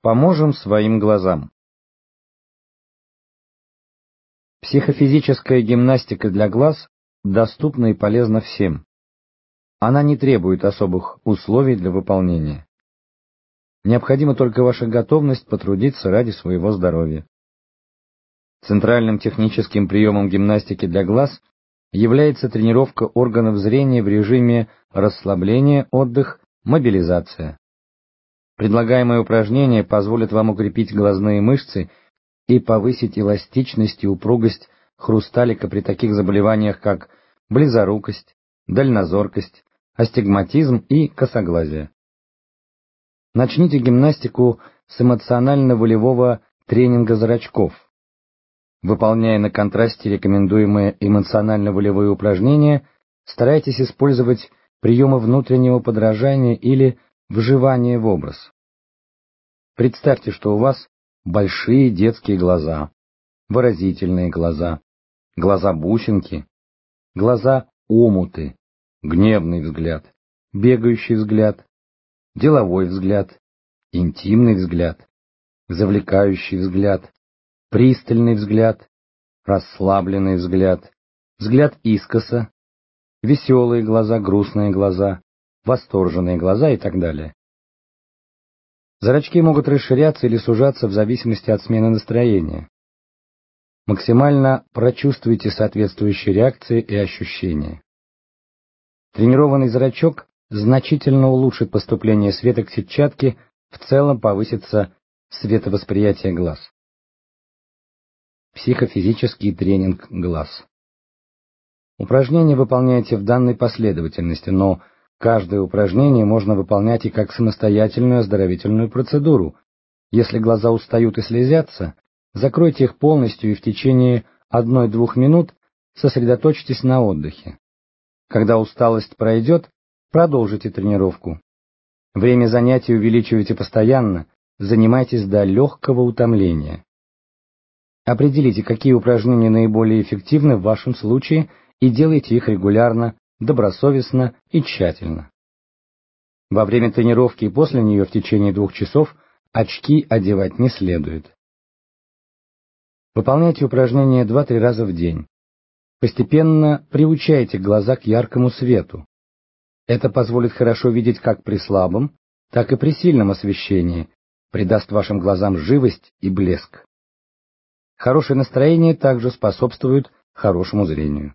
Поможем своим глазам. Психофизическая гимнастика для глаз доступна и полезна всем. Она не требует особых условий для выполнения. Необходима только ваша готовность потрудиться ради своего здоровья. Центральным техническим приемом гимнастики для глаз является тренировка органов зрения в режиме расслабления, отдых, мобилизация. Предлагаемые упражнения позволят вам укрепить глазные мышцы и повысить эластичность и упругость хрусталика при таких заболеваниях, как близорукость, дальнозоркость, астигматизм и косоглазие. Начните гимнастику с эмоционально-волевого тренинга зрачков. Выполняя на контрасте рекомендуемые эмоционально-волевые упражнения, старайтесь использовать приемы внутреннего подражания или вживание в образ. Представьте, что у вас большие детские глаза, выразительные глаза, глаза-бусинки, глаза-омуты, гневный взгляд, бегающий взгляд, деловой взгляд, интимный взгляд, завлекающий взгляд, пристальный взгляд, расслабленный взгляд, взгляд искоса, веселые глаза, грустные глаза, восторженные глаза и так далее. Зрачки могут расширяться или сужаться в зависимости от смены настроения. Максимально прочувствуйте соответствующие реакции и ощущения. Тренированный зрачок значительно улучшит поступление света к сетчатке, в целом повысится световосприятие глаз. Психофизический тренинг глаз. Упражнения выполняйте в данной последовательности, но Каждое упражнение можно выполнять и как самостоятельную оздоровительную процедуру. Если глаза устают и слезятся, закройте их полностью и в течение одной-двух минут сосредоточьтесь на отдыхе. Когда усталость пройдет, продолжите тренировку. Время занятий увеличивайте постоянно, занимайтесь до легкого утомления. Определите, какие упражнения наиболее эффективны в вашем случае и делайте их регулярно, добросовестно и тщательно. Во время тренировки и после нее в течение двух часов очки одевать не следует. Выполняйте упражнения 2-3 раза в день. Постепенно приучайте глаза к яркому свету. Это позволит хорошо видеть как при слабом, так и при сильном освещении, придаст вашим глазам живость и блеск. Хорошее настроение также способствует хорошему зрению.